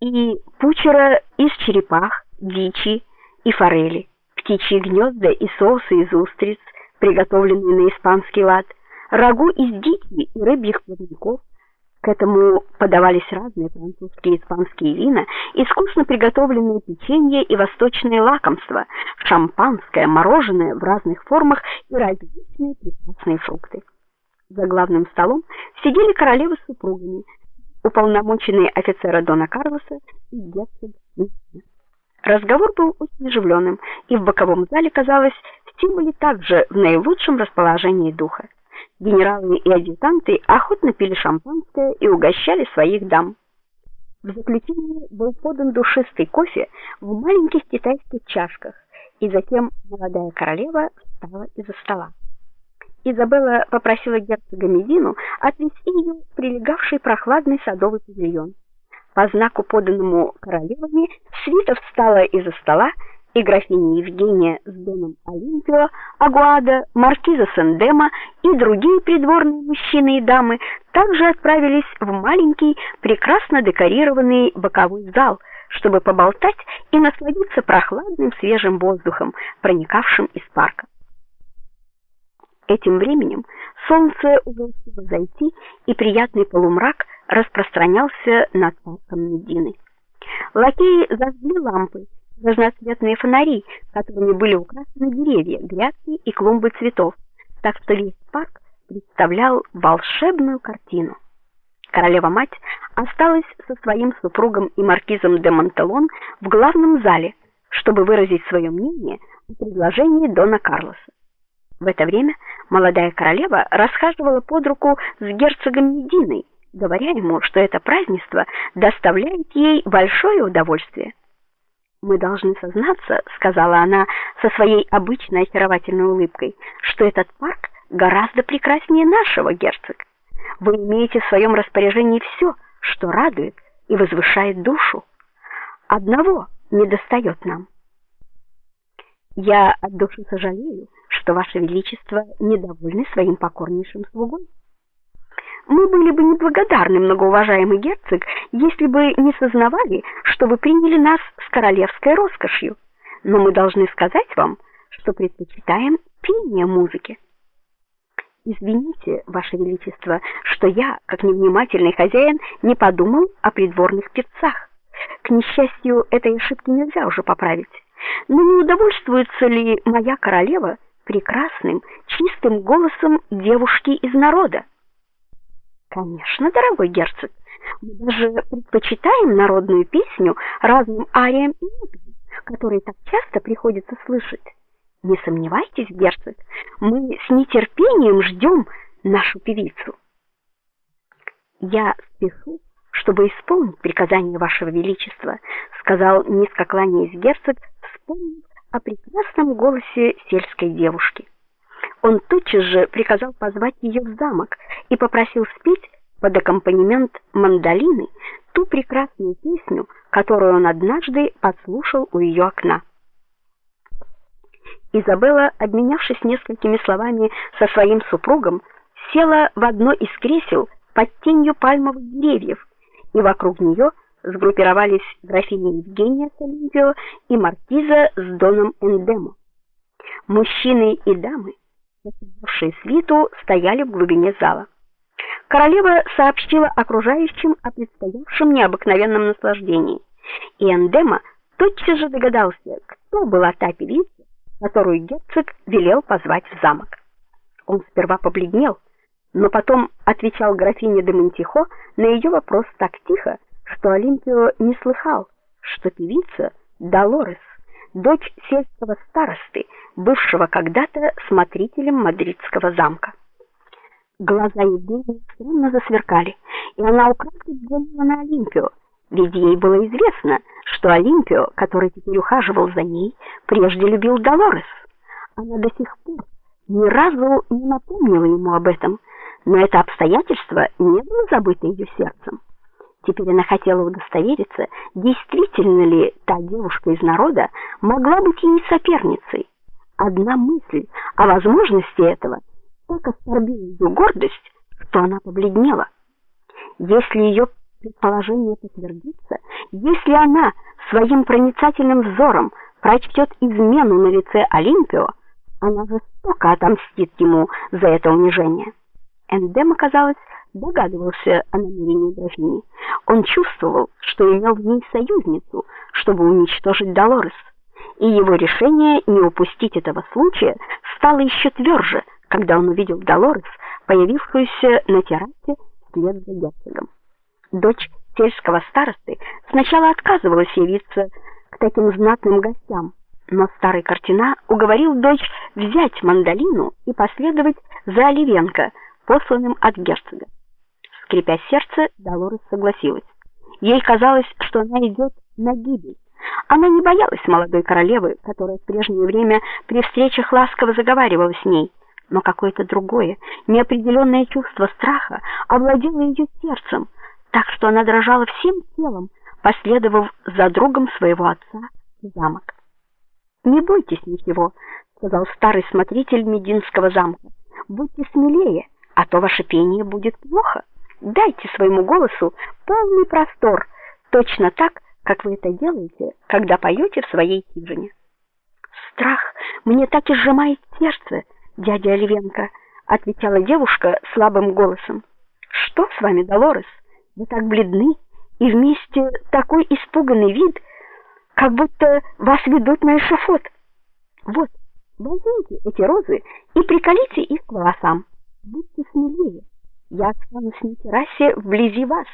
и пучера из черепах, дичи и форели, птичьи гнезда и соусы из устриц, приготовленные на испанский лад, рагу из дичи и рыбьих плавников. К этому подавались разные французские и испанские вина, искусно приготовленные печенье и восточные лакомства, шампанское, мороженое в разных формах и различные прекрасные фрукты. За главным столом сидели королевы с супругами, уполномоченные офицера Дона Карлоса и герцог Разговор был очень оживленным, и в боковом зале, казалось, все были также в наилучшем расположении духа. Генералы и адъютанты охотно пили шампанское и угощали своих дам. В заключение был подан душистый кофе в маленьких китайских чашках, и затем молодая королева встала из-за стола. Изабелла попросила герцога Медину отвезти ее в прилегавший прохладный садовый павильон. По знаку, поданному королевами, свита встала из-за стола, и графиня Евгения с доном Олимпио, Агуада, маркиза Сендема и другие придворные мужчины и дамы также отправились в маленький, прекрасно декорированный боковой зал, чтобы поболтать и насладиться прохладным свежим воздухом, проникавшим из парка. Этим временем солнце уже успело зайти, и приятный полумрак распространялся над парком Медины. Лакеи зажгли лампы, разноцветные фонари, которыми были украшены деревья, грядки и клумбы цветов, так что весь парк представлял волшебную картину. Королева-мать осталась со своим супругом и маркизом де Монтелон в главном зале, чтобы выразить свое мнение о предложении дона Карлоса. В это время молодая королева расхаживала под руку с герцогом Мединой, говоря ему, что это празднество доставляет ей большое удовольствие. Мы должны сознаться, сказала она со своей обычной очаровательной улыбкой, что этот парк гораздо прекраснее нашего, герцог. Вы имеете в своем распоряжении все, что радует и возвышает душу. Одного недостает нам. Я от души сожалею, что ваше величество недовольны своим покорнейшим слугой. Мы были бы неблагодарны, многоуважаемый герцог, если бы не сознавали, что вы приняли нас с королевской роскошью. Но мы должны сказать вам, что предпочитаем пение музыки. Извините, ваше величество, что я, как невнимательный хозяин, не подумал о придворных певцах. К несчастью, этой ошибки нельзя уже поправить. Но не удовольствуется ли моя королева прекрасным, чистым голосом девушки из народа. Конечно, дорогой герцог, мы даже предпочитаем народную песню разным ариям и мотивам, которые так часто приходится слышать. Не сомневайтесь, герцог, мы с нетерпением ждем нашу певицу. Я спешу, чтобы исполнить приказание вашего величества, сказал низко кланяясь герцог, вспомнив о прекрасном голосе сельской девушки. Он тотчас же приказал позвать ее в замок и попросил спеть под аккомпанемент мандолины ту прекрасную песню, которую он однажды подслушал у ее окна. Изабелла, обменявшись несколькими словами со своим супругом, села в одно из кресел под тенью пальмовых деревьев, и вокруг нее сгруппировались графиня Евгения Солинзио и маркиза с доном Эндемо. Мужчины и дамы, составлявшие свиту, стояли в глубине зала. Королева сообщила окружающим о предстоявшем необыкновенном наслаждении, и Эндема тотчас же догадался, кто была та певица, которую герцог велел позвать в замок. Он сперва побледнел, но потом отвечал графине де Монтихо на ее вопрос так тихо, что Олимпио не слыхал, что певица Долорес, дочь сельского старосты, бывшего когда-то смотрителем мадридского замка. Глаза Евгении странно засверкали, и она украдкой взглянула на Олимпио, ведь ей было известно, что Олимпио, который теперь ухаживал за ней, прежде любил Долорес. Она до сих пор ни разу не напомнила ему об этом, но это обстоятельство не было забыто ее сердцем. Теперь она хотела удостовериться, действительно ли та девушка из народа могла быть ей соперницей. Одна мысль о возможности этого так оскорбила ее гордость, что она побледнела. Если ее предположение подтвердится, если она своим проницательным взором прочтет измену на лице Олимпио, она жестоко отомстит ему за это унижение. Эндем, казалось, догадывался о намерении графини. Он чувствовал, что имел в ней союзницу, чтобы уничтожить Долорес, и его решение не упустить этого случая стало еще тверже, когда он увидел Долорес, появившуюся на террасе вслед за герцогом. Дочь сельского старосты сначала отказывалась явиться к таким знатным гостям, но старый Картина уговорил дочь взять мандолину и последовать за Оливенко, посланным от герцога. Скрипя сердце, Долорес согласилась. Ей казалось, что она идет на гибель. Она не боялась молодой королевы, которая в прежнее время при встречах ласково заговаривала с ней, но какое-то другое, неопределенное чувство страха овладело ее сердцем, так что она дрожала всем телом, последовав за другом своего отца в замок. "Не бойтесь ничего", сказал старый смотритель Мединского замка. "Будьте смелее, а то ваше пение будет плохо. Дайте своему голосу полный простор, точно так, как вы это делаете, когда поете в своей хижине". Страх мне так и сжимает сердце, дядя Оливенко, отвечала девушка слабым голосом. Что с вами, Долорес? Вы так бледны и вместе такой испуганный вид, как будто вас ведут на эшафот. Вот, возьмите эти розы и приколите их к волосам. Будьте смелее. Я останусь на террасе вблизи вас.